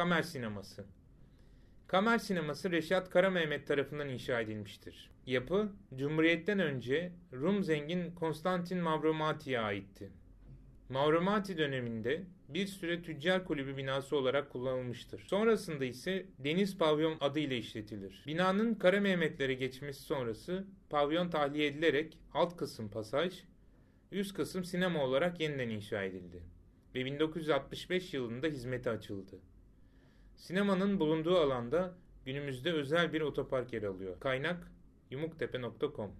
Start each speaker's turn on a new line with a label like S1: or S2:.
S1: Kamer Sineması Kamer Sineması Reşat Karamehmet tarafından inşa edilmiştir. Yapı, Cumhuriyet'ten önce Rum zengin Konstantin Mavromati'ye aitti. Mavromati döneminde bir süre tüccar kulübü binası olarak kullanılmıştır. Sonrasında ise Deniz Pavyon adıyla işletilir. Binanın Kara Mehmetlere geçmesi sonrası pavyon tahliye edilerek alt kısım pasaj, üst kısım sinema olarak yeniden inşa edildi ve 1965 yılında hizmete açıldı. Sinemanın bulunduğu alanda günümüzde özel bir otopark yer alıyor. Kaynak yumuktepe.com